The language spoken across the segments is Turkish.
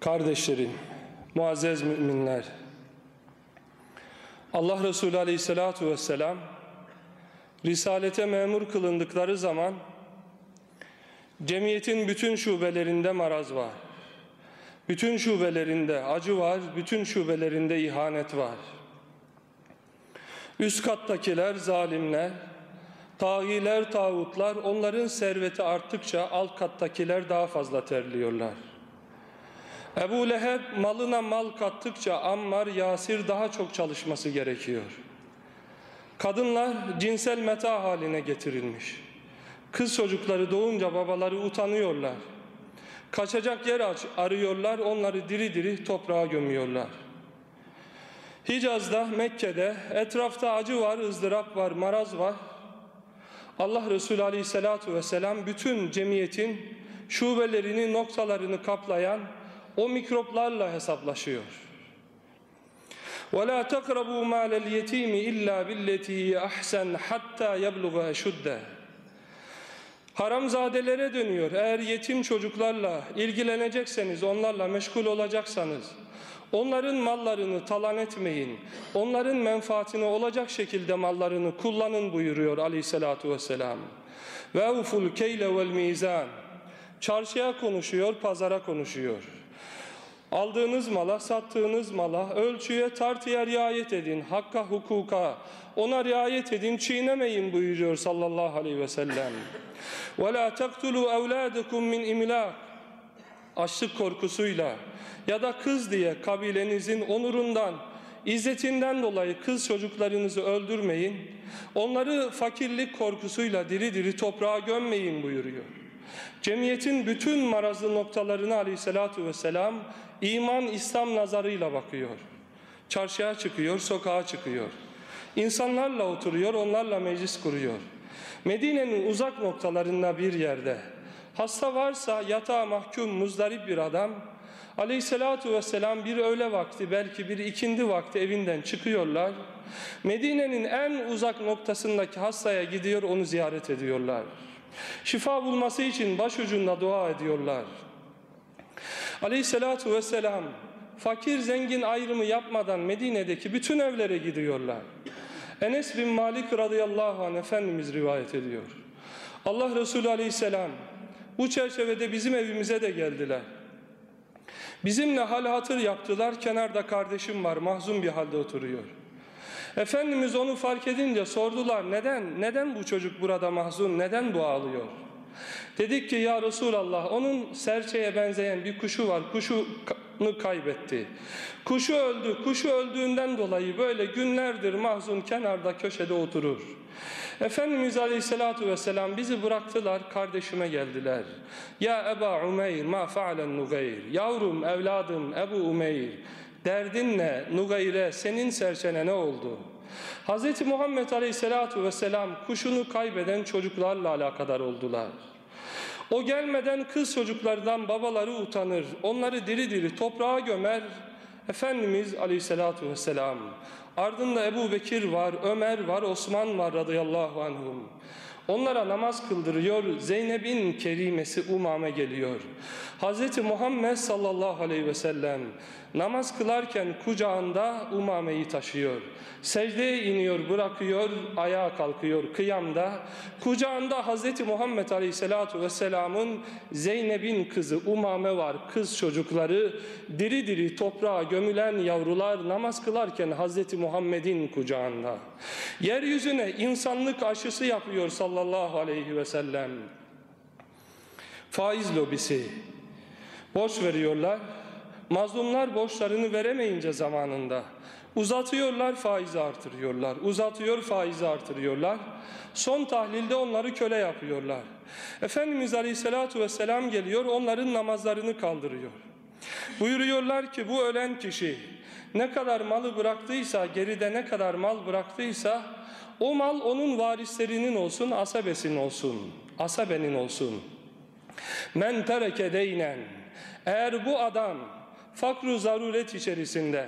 Kardeşlerim, muazzez müminler, Allah Resulü Aleyhisselatü Vesselam Risalete memur kılındıkları zaman cemiyetin bütün şubelerinde maraz var. Bütün şubelerinde acı var, bütün şubelerinde ihanet var. Üst kattakiler zalimler, tağiler, tağutlar onların serveti arttıkça alt kattakiler daha fazla terliyorlar. Ebu Leheb malına mal kattıkça Ammar, Yasir daha çok çalışması gerekiyor. Kadınlar cinsel meta haline getirilmiş. Kız çocukları doğunca babaları utanıyorlar. Kaçacak yer arıyorlar, onları diri diri toprağa gömüyorlar. Hicaz'da, Mekke'de etrafta acı var, ızdırap var, maraz var. Allah Resulü Aleyhisselatü Vesselam bütün cemiyetin şubelerini, noktalarını kaplayan o mikroplarla hesaplaşıyor. وَلَا تَقْرَبُوا مَالَ الْيَتِيمِ إِلَّا بِالَّتِي أَحْسَنْ حَتَّى يَبْلُغَ أَشُدَّهِ Haramzadelere dönüyor. Eğer yetim çocuklarla ilgilenecekseniz, onlarla meşgul olacaksanız, onların mallarını talan etmeyin, onların menfaatine olacak şekilde mallarını kullanın buyuruyor aleyhissalatu vesselam. Ve uful keyle vel mizan. Çarşıya konuşuyor, pazara konuşuyor. Aldığınız mala, sattığınız mala, ölçüye, tartıya riayet edin, hakka, hukuka, ona riayet edin, çiğnemeyin buyuruyor sallallahu aleyhi ve sellem. وَلَا تَقْتُلُوا اَوْلَادَكُمْ مِنْ اِمْلَاقٍ Açlık korkusuyla ya da kız diye kabilenizin onurundan, izzetinden dolayı kız çocuklarınızı öldürmeyin, onları fakirlik korkusuyla diri diri toprağa gömmeyin buyuruyor. Cemiyetin bütün marazlı noktalarına aleyhissalatu vesselam iman İslam nazarıyla bakıyor. Çarşıya çıkıyor, sokağa çıkıyor. İnsanlarla oturuyor, onlarla meclis kuruyor. Medine'nin uzak noktalarında bir yerde hasta varsa yatağa mahkum muzdarip bir adam aleyhissalatu vesselam bir öğle vakti belki bir ikindi vakti evinden çıkıyorlar. Medine'nin en uzak noktasındaki hastaya gidiyor onu ziyaret ediyorlar. Şifa bulması için başucunda dua ediyorlar. Aleyhissalatu vesselam fakir zengin ayrımı yapmadan Medine'deki bütün evlere gidiyorlar. Enes bin Malik radıyallahu anh Efendimiz rivayet ediyor. Allah Resulü aleyhisselam bu çerçevede bizim evimize de geldiler. Bizimle hal hatır yaptılar. Kenarda kardeşim var mahzun bir halde oturuyor. Efendimiz onu fark edince sordular neden? Neden bu çocuk burada mahzun? Neden bu ağlıyor? Dedik ki ya Resulallah onun serçeye benzeyen bir kuşu var. Kuşunu kaybetti. Kuşu öldü. Kuşu öldüğünden dolayı böyle günlerdir mahzun kenarda köşede oturur. Efendimiz Aleyhisselatü Vesselam bizi bıraktılar kardeşime geldiler. Ya Eba Umeyr ma faalen nugayr. Yavrum evladım Ebu Umeyr. Derdin ne? Nugayre senin serçene ne oldu? Hz. Muhammed Aleyhisselatü Vesselam kuşunu kaybeden çocuklarla alakadar oldular. O gelmeden kız çocuklardan babaları utanır, onları diri diri toprağa gömer. Efendimiz Aleyhisselatü Vesselam, ardında Ebu Bekir var, Ömer var, Osman var radıyallahu anhum. Onlara namaz kıldırıyor. Zeynep'in kerimesi Umame geliyor. Hz. Muhammed sallallahu aleyhi ve sellem namaz kılarken kucağında Umame'yi taşıyor. Secdeye iniyor, bırakıyor, ayağa kalkıyor kıyamda. Kucağında Hz. Muhammed aleyhissalatu vesselamın Zeynep'in kızı Umame var. Kız çocukları diri diri toprağa gömülen yavrular namaz kılarken Hz. Muhammed'in kucağında. Yeryüzüne insanlık aşısı yapıyor sallallahu aleyhi ve sellem. Faiz lobisi. Borç veriyorlar. Mazlumlar borçlarını veremeyince zamanında uzatıyorlar faizi artırıyorlar. Uzatıyor faizi artırıyorlar. Son tahlilde onları köle yapıyorlar. Efendimiz Aleyhisselatü Vesselam geliyor onların namazlarını kaldırıyor. Buyuruyorlar ki bu ölen kişi ne kadar malı bıraktıysa geride ne kadar mal bıraktıysa o mal onun varislerinin olsun asabesinin olsun. Asabenin olsun. Men tereke deynen eğer bu adam fakru zaruret içerisinde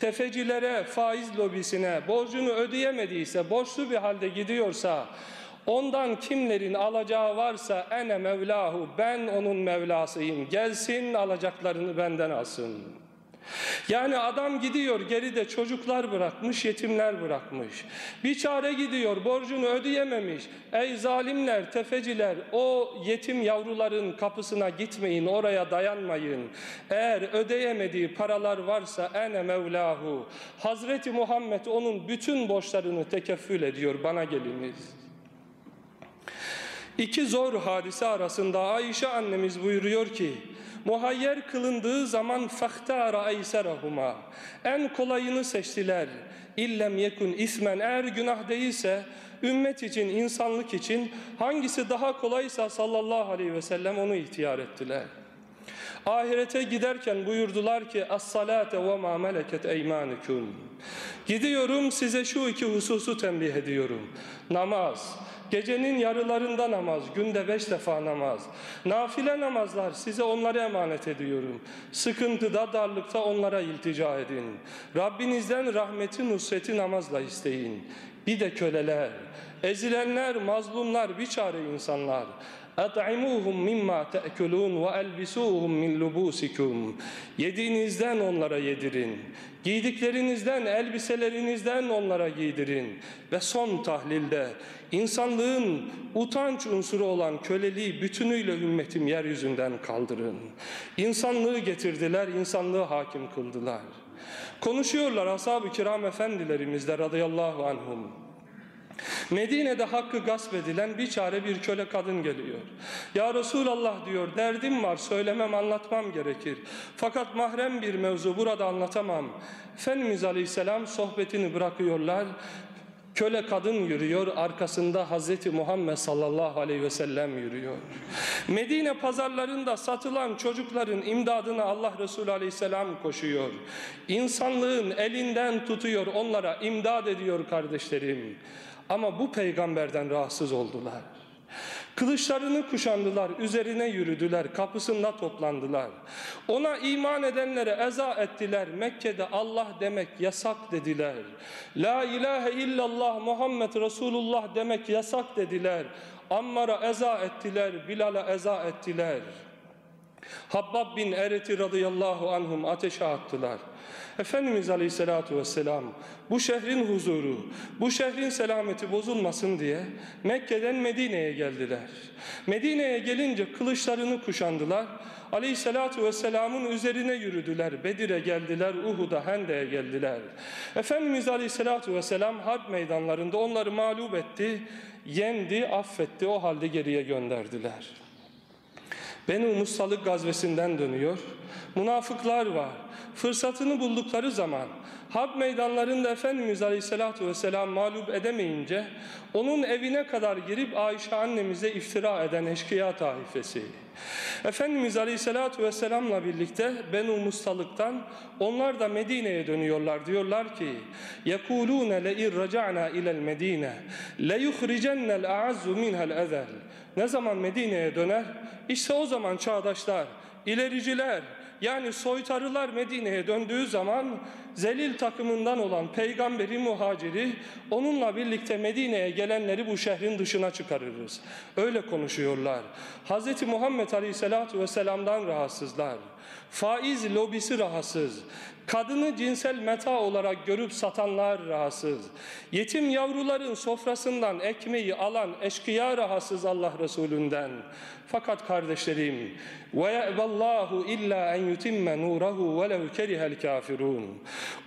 tefecilere, faiz lobisine borcunu ödeyemediyse, borçlu bir halde gidiyorsa Ondan kimlerin alacağı varsa ene mevlahu ben onun mevlasıyım. Gelsin alacaklarını benden alsın. Yani adam gidiyor geride çocuklar bırakmış, yetimler bırakmış. Bir çare gidiyor borcunu ödeyememiş. Ey zalimler, tefeciler o yetim yavruların kapısına gitmeyin, oraya dayanmayın. Eğer ödeyemediği paralar varsa ene mevlahu. Hazreti Muhammed onun bütün borçlarını tekeffül ediyor bana geliniz. İki zor hadise arasında Ayşe annemiz buyuruyor ki muhayyer kılındığı zaman fahtara eyserahuma en kolayını seçtiler. İllem yekun ismen eğer günah değilse ümmet için, insanlık için hangisi daha kolaysa sallallahu aleyhi ve sellem onu ihtiyar ettiler. Ahirete giderken buyurdular ki as-salate ve ma meleket eymanukum. Gidiyorum size şu iki hususu tembih ediyorum. Namaz, Gecenin yarılarında namaz, günde beş defa namaz. Nafile namazlar size onları emanet ediyorum. Sıkıntıda, darlıkta onlara iltica edin. Rabbinizden rahmeti, nusreti namazla isteyin. Bir de köleler, ezilenler, mazlumlar, bir çare insanlar. اَطْعِمُوهُمْ مِمَّا تَأْكُلُونَ وَاَلْبِسُوهُمْ مِنْ لُبُوسِكُمْ Yediğinizden onlara yedirin. Giydiklerinizden, elbiselerinizden onlara giydirin. Ve son tahlilde insanlığın utanç unsuru olan köleliği bütünüyle ümmetim yeryüzünden kaldırın. İnsanlığı getirdiler, insanlığı hakim kıldılar. Konuşuyorlar ashab-ı kiram efendilerimizle radıyallahu anhum. Medine'de hakkı gasp edilen bir çare bir köle kadın geliyor. Ya Resulallah diyor derdim var söylemem anlatmam gerekir. Fakat mahrem bir mevzu burada anlatamam. Efendimiz Aleyhisselam sohbetini bırakıyorlar. Köle kadın yürüyor, arkasında Hazreti Muhammed sallallahu aleyhi ve sellem yürüyor. Medine pazarlarında satılan çocukların imdadına Allah Resulü aleyhisselam koşuyor. İnsanlığın elinden tutuyor, onlara imdad ediyor kardeşlerim. Ama bu peygamberden rahatsız oldular. Kılıçlarını kuşandılar, üzerine yürüdüler, kapısında toplandılar. Ona iman edenlere eza ettiler. Mekke'de Allah demek yasak dediler. La ilahe illallah Muhammed Resulullah demek yasak dediler. Ammar'a eza ettiler, Bilal'a eza ettiler. Habbab bin Ereti radıyallahu anhum ateşe attılar. Efendimiz Aleyhisselatü Vesselam bu şehrin huzuru, bu şehrin selameti bozulmasın diye Mekke'den Medine'ye geldiler. Medine'ye gelince kılıçlarını kuşandılar. Aleyhisselatü Vesselam'ın üzerine yürüdüler. Bedir'e geldiler, Uhud'a, Hende'ye geldiler. Efendimiz Aleyhisselatü Vesselam harp meydanlarında onları mağlup etti, yendi, affetti. O halde geriye gönderdiler. Beni Mustalık gazvesinden dönüyor. Münafıklar var Fırsatını buldukları zaman harp meydanlarında Efendimiz Aleyhisselatü Vesselam mağlup edemeyince onun evine kadar girip Ayşe annemize iftira eden eşkıya taifesi. Efendimiz Aleyhisselatü Vesselam'la birlikte Benu Mustalık'tan onlar da Medine'ye dönüyorlar. Diyorlar ki يَكُولُونَ لَاِنْ رَجَعْنَا اِلَى الْمَد۪ينَ لَيُخْرِجَنَّ الْاَعَزُّ مِنْهَا الْاَذَلِ Ne zaman Medine'ye döner? İşte o zaman çağdaşlar, ilericiler, yani soytarılar Medine'ye döndüğü zaman zelil takımından olan peygamberi muhaciri onunla birlikte Medine'ye gelenleri bu şehrin dışına çıkarırız. Öyle konuşuyorlar. Hz. Muhammed Aleyhisselatü Vesselam'dan rahatsızlar. Faiz lobisi rahatsız. Kadını cinsel meta olarak görüp satanlar rahatsız. Yetim yavruların sofrasından ekmeği alan eşkıya rahatsız Allah Resulünden. Fakat kardeşlerim ve ye'ballahu illa en yutimme nuruhu velev kerihel kafirun.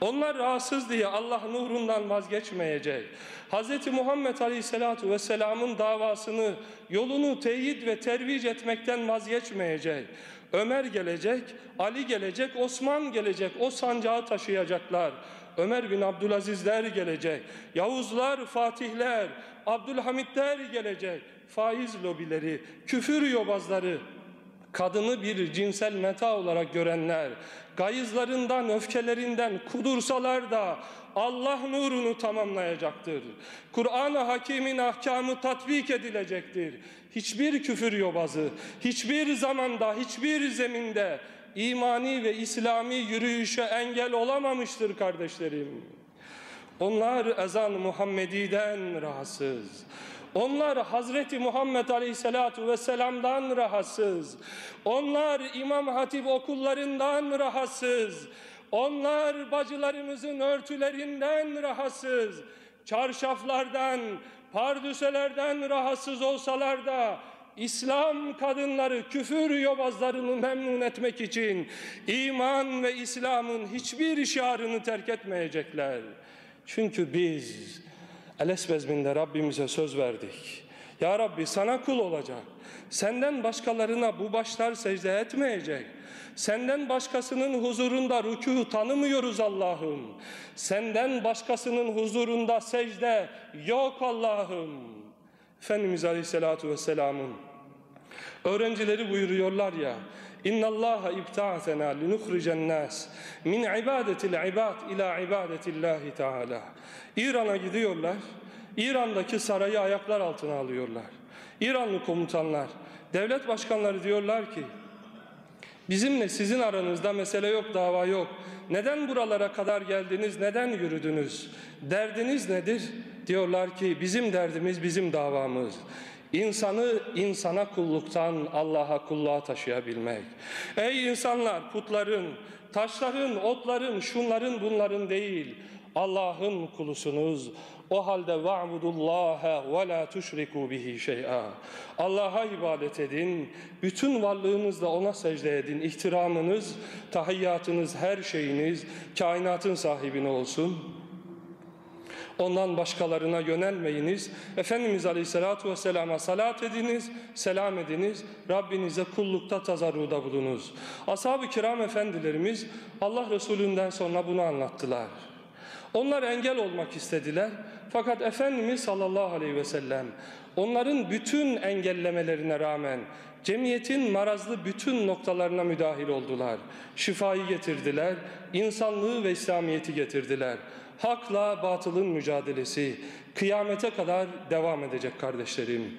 Onlar rahatsız diye Allah nurundan vazgeçmeyecek. Hz. Muhammed Aleyhisselatü Vesselam'ın davasını, yolunu teyit ve tervic etmekten vazgeçmeyecek. Ömer gelecek, Ali gelecek, Osman gelecek. O sancağı taşıyacaklar. Ömer bin Abdülazizler gelecek. Yavuzlar, Fatihler, Abdülhamitler gelecek. Faiz lobileri, küfür yobazları, kadını bir cinsel meta olarak görenler, gayızlarından, öfkelerinden kudursalar da Allah nurunu tamamlayacaktır. Kur'an-ı Hakim'in ahkamı tatbik edilecektir. Hiçbir küfür yobazı, hiçbir zamanda, hiçbir zeminde imani ve İslami yürüyüşe engel olamamıştır kardeşlerim. Onlar ezan Muhammedi'den rahatsız. Onlar Hazreti Muhammed Aleyhisselatu Vesselam'dan rahatsız. Onlar İmam Hatip okullarından rahatsız. Onlar bacılarımızın örtülerinden rahatsız. Çarşaflardan, pardüselerden rahatsız olsalar da İslam kadınları küfür yobazlarını memnun etmek için iman ve İslam'ın hiçbir şiarını terk etmeyecekler. Çünkü biz Eles bezminde Rabbimize söz verdik. Ya Rabbi sana kul olacak. Senden başkalarına bu başlar secde etmeyecek. Senden başkasının huzurunda rükû tanımıyoruz Allah'ım. Senden başkasının huzurunda secde yok Allah'ım. Efendimiz Aleyhisselatü Vesselam'ın öğrencileri buyuruyorlar ya İnna Allah ibta'atena linuhricen nas min ibadetil ibad ila ibadetillahi Teala. İran'a gidiyorlar. İran'daki sarayı ayaklar altına alıyorlar. İranlı komutanlar, devlet başkanları diyorlar ki Bizimle sizin aranızda mesele yok, dava yok. Neden buralara kadar geldiniz, neden yürüdünüz? Derdiniz nedir? Diyorlar ki bizim derdimiz, bizim davamız. İnsanı insana kulluktan Allah'a kulluğa taşıyabilmek. Ey insanlar putların, taşların, otların, şunların bunların değil. Allah'ın kulusunuz. O halde va'budullaha ve la tuşriku bihi şey'a. Allah'a ibadet edin. Bütün varlığınızla ona secde edin. İhtiramınız, tahiyyatınız, her şeyiniz kainatın sahibine olsun. Ondan başkalarına yönelmeyiniz. Efendimiz Aleyhisselatü Vesselam'a salat ediniz, selam ediniz. Rabbinize kullukta tazarruda bulunuz. Ashab-ı kiram efendilerimiz Allah Resulü'nden sonra bunu anlattılar. Onlar engel olmak istediler. Fakat Efendimiz sallallahu aleyhi ve sellem onların bütün engellemelerine rağmen cemiyetin marazlı bütün noktalarına müdahil oldular. Şifayı getirdiler, insanlığı ve İslamiyeti getirdiler. Hakla batılın mücadelesi kıyamete kadar devam edecek kardeşlerim.